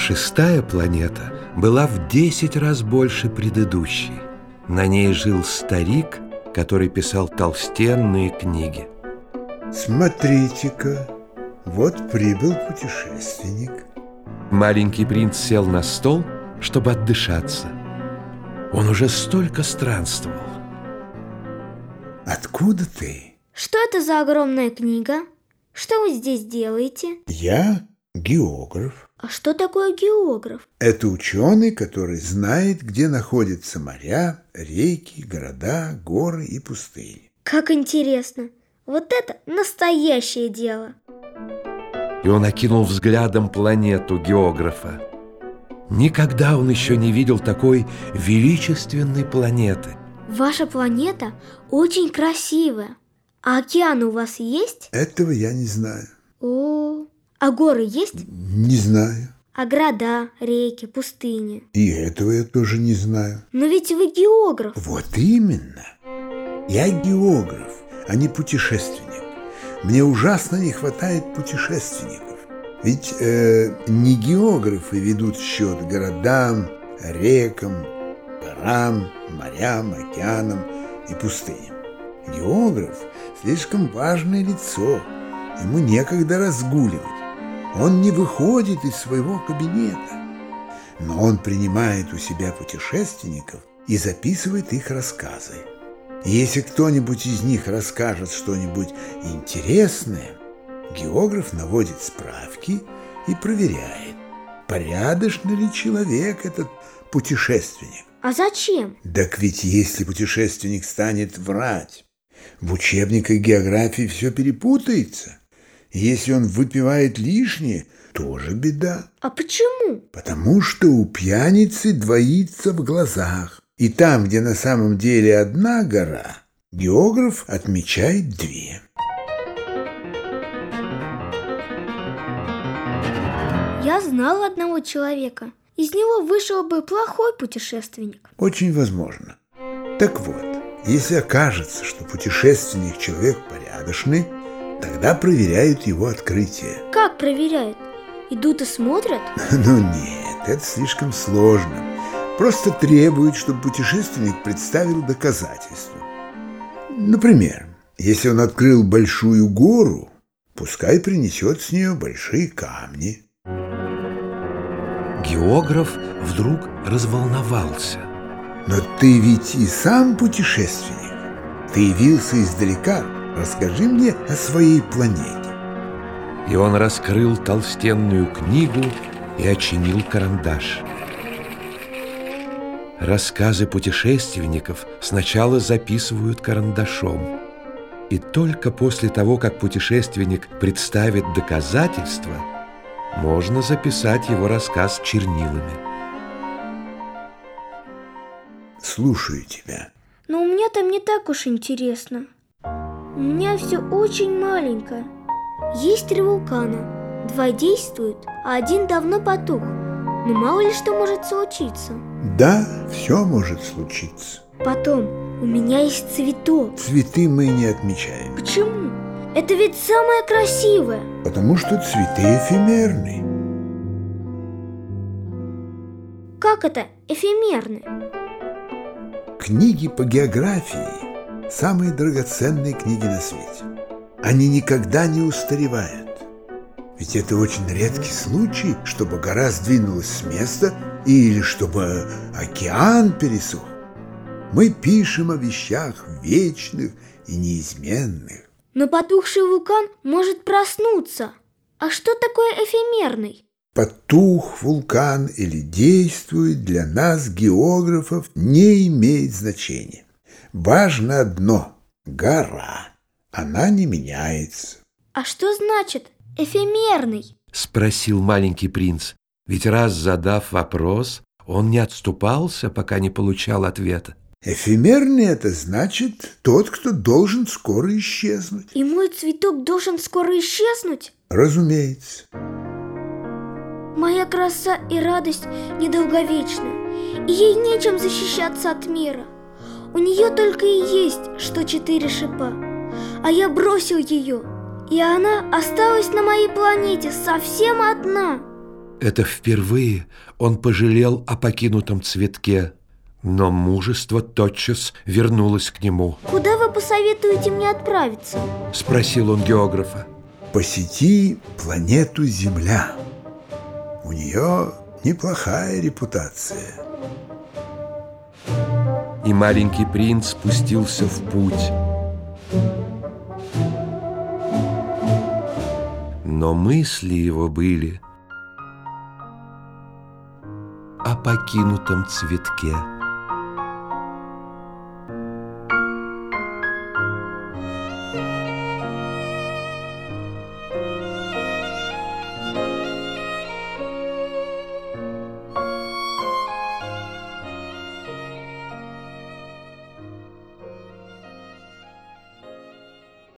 Шестая планета была в десять раз больше предыдущей. На ней жил старик, который писал толстенные книги. Смотрите-ка, вот прибыл путешественник. Маленький принц сел на стол, чтобы отдышаться. Он уже столько странствовал. Откуда ты? Что это за огромная книга? Что вы здесь делаете? Я географ. А что такое географ? Это ученый, который знает, где находятся моря, реки, города, горы и пустыни. Как интересно! Вот это настоящее дело! И он окинул взглядом планету географа. Никогда он еще не видел такой величественной планеты. Ваша планета очень красивая. А океан у вас есть? Этого я не знаю. О, а горы есть? Не знаю. А города, реки, пустыни? И этого я тоже не знаю. Но ведь вы географ. Вот именно. Я географ, а не путешественник. Мне ужасно не хватает путешественников. Ведь э, не географы ведут счет городам, рекам, горам, морям, океанам и пустыням. Географ – слишком важное лицо, ему некогда разгуливать. Он не выходит из своего кабинета, но он принимает у себя путешественников и записывает их рассказы. И если кто-нибудь из них расскажет что-нибудь интересное, географ наводит справки и проверяет, порядочный ли человек этот путешественник. А зачем? Так ведь если путешественник станет врать, в учебниках географии все перепутается. Если он выпивает лишнее, тоже беда. А почему? Потому что у пьяницы двоится в глазах. И там, где на самом деле одна гора, географ отмечает две. Я знал одного человека. Из него вышел бы плохой путешественник. Очень возможно. Так вот, если окажется, что путешественник человек порядочный, тогда проверяют его открытие. Как проверяют? Идут и смотрят? Ну нет, это слишком сложно. Просто требуют, чтобы путешественник представил доказательства. Например, если он открыл большую гору, пускай принесет с нее большие камни. Географ вдруг разволновался. Но ты ведь и сам путешественник. Ты явился издалека. Расскажи мне о своей планете. И он раскрыл толстенную книгу и очинил карандаш. Рассказы путешественников сначала записывают карандашом. И только после того, как путешественник представит доказательства, можно записать его рассказ чернилами. Слушаю тебя. Но у меня там не так уж интересно. У меня все очень маленькое. Есть три вулкана. Два действуют, а один давно потух. Но мало ли что может случиться. Да, все может случиться. Потом, у меня есть цветок. Цветы мы не отмечаем. Почему? Это ведь самое красивое. Потому что цветы эфемерны. Как это эфемерны? Книги по географии – самые драгоценные книги на свете. Они никогда не устаревают. Ведь это очень редкий случай, чтобы гора сдвинулась с места или чтобы океан пересох. Мы пишем о вещах вечных и неизменных. Но потухший вулкан может проснуться. А что такое эфемерный? Потух вулкан или действует для нас, географов, не имеет значения. Важно одно – гора. Она не меняется. А что значит эфемерный? Спросил маленький принц. Ведь раз задав вопрос, он не отступался, пока не получал ответа. Эфемерный – это значит тот, кто должен скоро исчезнуть. И мой цветок должен скоро исчезнуть? Разумеется. Моя краса и радость недолговечны, и ей нечем защищаться от мира. У нее только и есть, что четыре шипа. А я бросил ее, и она осталась на моей планете совсем одна. Это впервые он пожалел о покинутом цветке, но мужество тотчас вернулось к нему. Куда вы посоветуете мне отправиться? Спросил он географа. Посети планету Земля. У нее неплохая репутация. И маленький принц спустился в путь. Но мысли его были о покинутом цветке.